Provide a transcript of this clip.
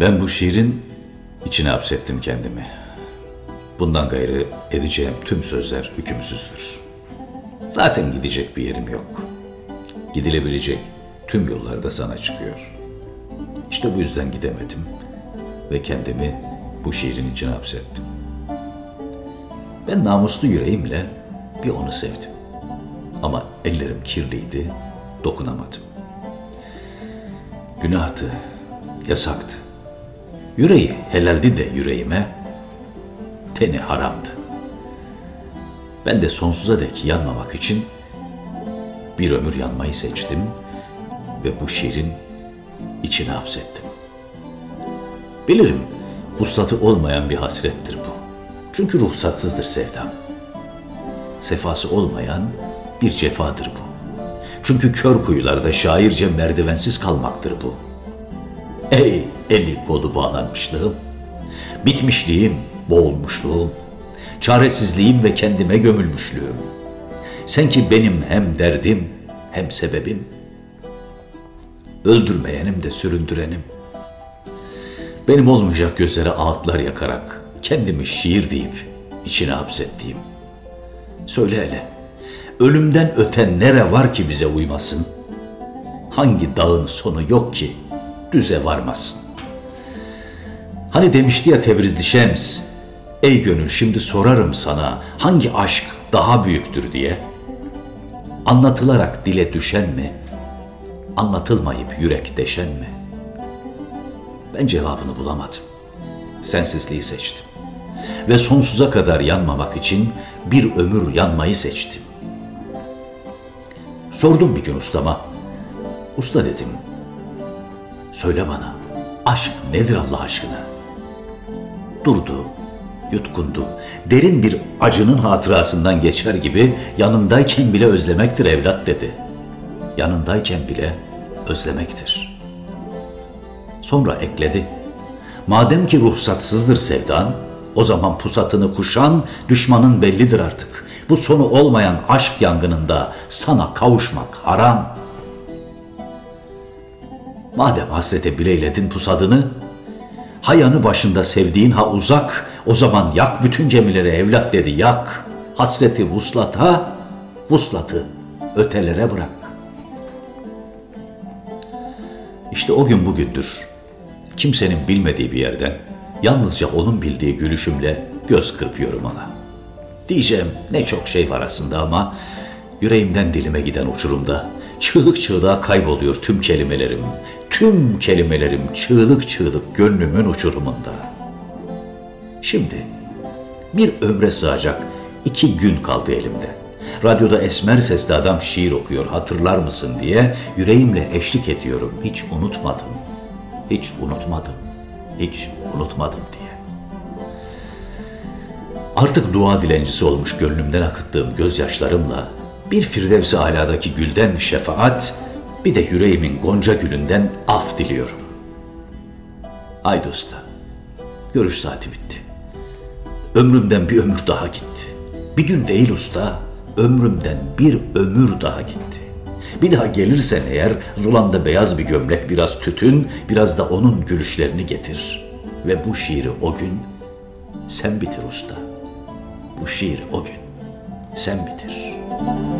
Ben bu şiirin içine hapsettim kendimi. Bundan gayrı edeceğim tüm sözler hükümsüzdür. Zaten gidecek bir yerim yok. Gidilebilecek tüm yollar da sana çıkıyor. İşte bu yüzden gidemedim ve kendimi bu şiirin içine hapsettim. Ben namuslu yüreğimle bir onu sevdim. Ama ellerim kirliydi, dokunamadım. Günahtı, yasaktı. Yüreği helaldi de yüreğime, teni haramdı. Ben de sonsuza dek yanmamak için bir ömür yanmayı seçtim ve bu şiirin içine hapsettim. Bilirim, vuslatı olmayan bir hasrettir bu. Çünkü ruhsatsızdır sevdam. Sefası olmayan bir cefadır bu. Çünkü kör kuyularda şairce merdivensiz kalmaktır bu. Ey eli kolu bağlanmışlığım, bitmişliğim, boğulmuşluğum, çaresizliğim ve kendime gömülmüşlüğüm. Sen ki benim hem derdim hem sebebim, öldürmeyenim de süründürenim. Benim olmayacak gözlere ağıtlar yakarak kendimi şiir deyip içine hapsettiğim. Söyle hele, ölümden öte nere var ki bize uymasın? Hangi dağın sonu yok ki düze varmasın? Hani demişti ya Tebrizli Şems, ey gönül şimdi sorarım sana hangi aşk daha büyüktür diye. Anlatılarak dile düşen mi? Anlatılmayıp yürek deşen mi? Ben cevabını bulamadım. Sensizliği seçtim. Ve sonsuza kadar yanmamak için bir ömür yanmayı seçtim. Sordum bir gün ustama. Usta dedim. Söyle bana, aşk nedir Allah aşkına? Durdu, yutkundu. Derin bir acının hatırasından geçer gibi yanındayken bile özlemektir evlat dedi. Yanındayken bile özlemektir. Sonra ekledi. Madem ki ruhsatsızdır sevdan, o zaman pusatını kuşan düşmanın bellidir artık. Bu sonu olmayan aşk yangınında sana kavuşmak haram. Madem hasrete bileyledin pusadını, ha yanı başında sevdiğin ha uzak, o zaman yak bütün gemileri evlat dedi yak. Hasreti vuslata, vuslatı ötelere bırak. İşte o gün bugündür. Kimsenin bilmediği bir yerden yalnızca onun bildiği gülüşümle göz kırpıyorum ona. Diyeceğim ne çok şey var aslında ama yüreğimden dilime giden uçurumda çığlık çığlığa kayboluyor tüm kelimelerim. Tüm kelimelerim çığlık çığlık gönlümün uçurumunda. Şimdi bir ömre sığacak iki gün kaldı elimde. Radyoda esmer sesli adam şiir okuyor hatırlar mısın diye yüreğimle eşlik ediyorum. Hiç unutmadım. Hiç unutmadım. Hiç unutmadım diye. Artık dua dilencisi olmuş gönlümden akıttığım gözyaşlarımla bir Firdevs-i Ala'daki gülden şefaat, bir de yüreğimin gonca gülünden af diliyorum. Haydi usta, görüş saati bitti. Ömrümden bir ömür daha gitti. Bir gün değil usta, ömrümden bir ömür daha gitti. Bir daha gelirsen eğer zulanda beyaz bir gömlek, biraz tütün, biraz da onun gülüşlerini getir. Ve bu şiiri o gün sen bitir usta. Bu şiiri o gün sen bitir.''